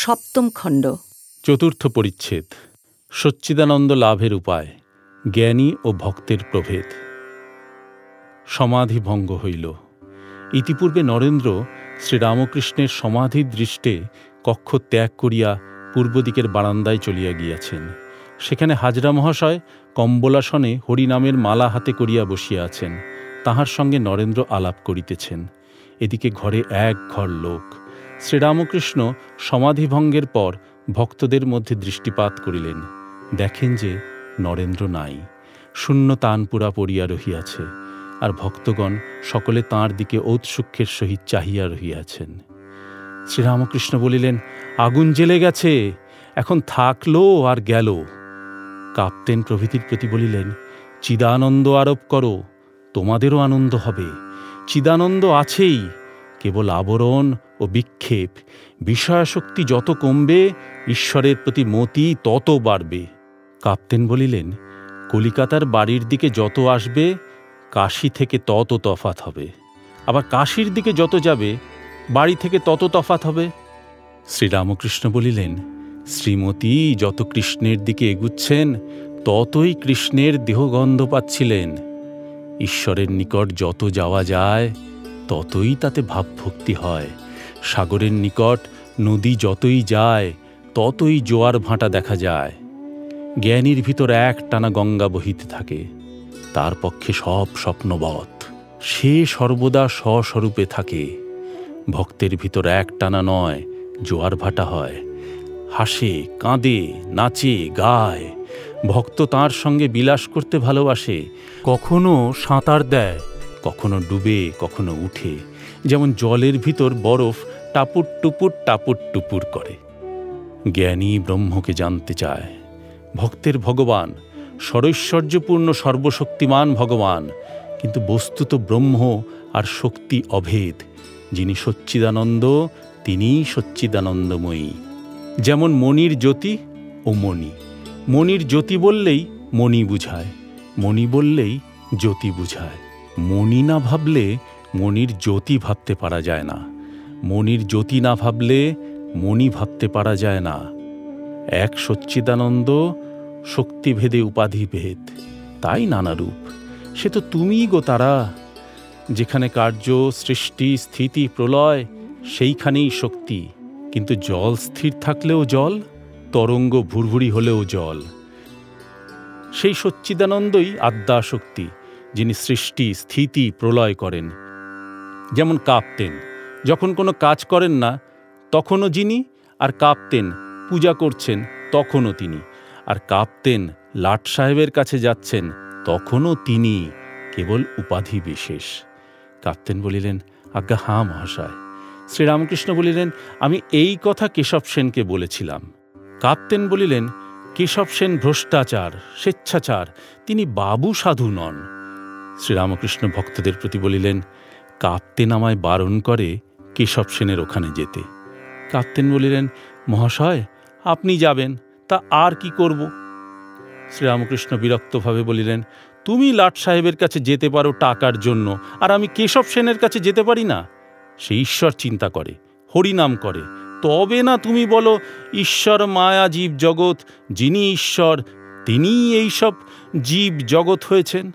সপ্তম খণ্ড। চতুর্থ পরিচ্ছেদ। সচ্চিদানন্দ লাভের উপায়, জ্ঞানী ও ভক্তের প্রভেদ। সমাধি ভঙ্গ হইল। ইতিপূর্বে নরেন্দ্র শ্রীরামকৃষ্ণের সমাধি দৃষ্টে কক্ষ ত্যাগ করিয়া পূর্ব দিকের বারান্দায় চলিয়া গিয়াছেন। সেখানে হাজরা মহাশয় কম্বলাসনে হরিনামের মালা হাতে করিয়া বসিয়া আছেন। তাহার সঙ্গে নরেন্দ্র আলাপ করিতেছেন। এদিকে ঘরে এক ঘর লোক। শ্রীরামকৃষ্ণ সমাধিভঙ্গের পর ভক্তদের মধ্যে দৃষ্টিপাত করিলেন। দেখেন যে নরেন্দ্র নাই, শূন্য তানপুরা পড়িয়া রহিয়াছে, আর ভক্তগণ সকলে তাঁর দিকে ঔৎসুখ্যের সহিত চাহিয়া রহিয়াছেন। শ্রীরামকৃষ্ণ বলিলেন, আগুন জ্বেলে গেছে, এখন থাকল আর গেল। কাপ্তেন প্রভৃতির প্রতি বলিলেন, চিদানন্দ আরোপ করো, তোমাদেরও আনন্দ হবে, চিদানন্দ আছেই কেবল আবরণ ও বিক্ষেপ। বিষয়াশক্তি যত কমবে, ঈশ্বরের প্রতি মতি তত বাড়বে। কাপ্তেন বলিলেন, কলিকাতার বাড়ির দিকে যত আসবে, কাশি থেকে তত তফাত হবে। আবার কাশির দিকে যত যাবে, বাড়ি থেকে তত তফাত হবে। শ্রীরামকৃষ্ণ বলিলেন, শ্রীমতী যত কৃষ্ণের দিকে এগুচ্ছেন, ততই কৃষ্ণের দেহগন্ধ পাচ্ছিলেন। ঈশ্বরের নিকট যত যাওয়া যায় ততই তাতে ভাবভক্তি হয়। সাগরের নিকট নদী যতই যায়, ততই জোয়ার ভাঁটা দেখা যায়। জ্ঞানীর ভিতর এক টানা গঙ্গা বহিতে থাকে। তার পক্ষে সব স্বপ্নবৎ। সে সর্বদা স্বস্বরূপে থাকে। ভক্তের ভিতর এক টানা নয়, জোয়ার ভাটা হয়। হাসে, কাঁদে, নাচে, গায়। ভক্ত তার সঙ্গে বিলাস করতে ভালোবাসে। কখনো সাঁতার দেয়। কখনো ডুবে, কখনো উঠে। যেমন জলের ভিতর বরফ টাপুর টুপুর টাপুর টুপুর করে। জ্ঞানী ব্রহ্মকে জানতে চায়, ভক্তের ভগবান, সরৈশ্বর্যপূর্ণ সর্বশক্তিমান ভগবান, কিন্তু বস্তুত ব্রহ্ম আর শক্তি অভেদ, যিনি সচ্চিদানন্দ, তিনিই সচ্চিদানন্দময়ী। যেমন মণির জ্যোতি ও মণি। মণির জ্যোতি বললেই মণি বুঝায়, মণি বললেই জ্যোতি বুঝায়। মণি না ভাবলে মণির জ্যোতি ভাবতে পারা যায় না। মণির জ্যোতি না ভাবলে মণি ভাবতে পারা যায় না। এক সচ্চিদানন্দ শক্তিভেদে উপাধিভেদ তাই নানা রূপ। সে তো তুমিই গো তারা। যেখানে কার্য, সৃষ্টি, স্থিতি, প্রলয়, সেইখানেই শক্তি। কিন্তু জল স্থির থাকলেও জল, তরঙ্গ ভুরভুরি হলেও জল। সেই সচ্চিদানন্দই আদ্যাশক্তি যিনি সৃষ্টি, স্থিতি, প্রলয় করেন। যেমন কাঁপতেন। যখন কোনো কাজ করেন না, তখনও যিনি, আর কাঁপতেন, পূজা করছেন, তখনও তিনি। আর কাঁপতেন, লাট সাহেবের কাছে যাচ্ছেন, তখনও তিনি, কেবল উপাধি বিশেষ। কাপ্তেন বলিলেন, আজ্ঞা, হাঁ মহাশয়। শ্রীরামকৃষ্ণ বলিলেন, আমি এই কথা কেশব সেনকে বলেছিলাম। কাঁপতেন বলিলেন, কেশব সেন ভ্রষ্টাচার, স্বেচ্ছাচার, তিনি বাবু সাধু নন। শ্রীরামকৃষ্ণ ভক্তদের প্রতি বলিলেন কাপ্তেন আমায় বারণ করে কেশব সেনের ওখানে যেতে। কাপ্তেন বলিলেন, মহাশয়, আপনি যাবেন, তা আর কি করব? শ্রীরামকৃষ্ণ বিরক্তভাবে বলিলেন, তুমি লাট সাহেবের কাছে যেতে পারো টাকার জন্য, আর আমি কেশব সেনের কাছে যেতে পারি না? সে ঈশ্বর চিন্তা করে, হরিনাম করে, তবে না তুমি বলো, ঈশ্বর মায়া জীব জগৎ, যিনি ঈশ্বর, তিনিই এইসব জীব জগৎ হয়েছেন।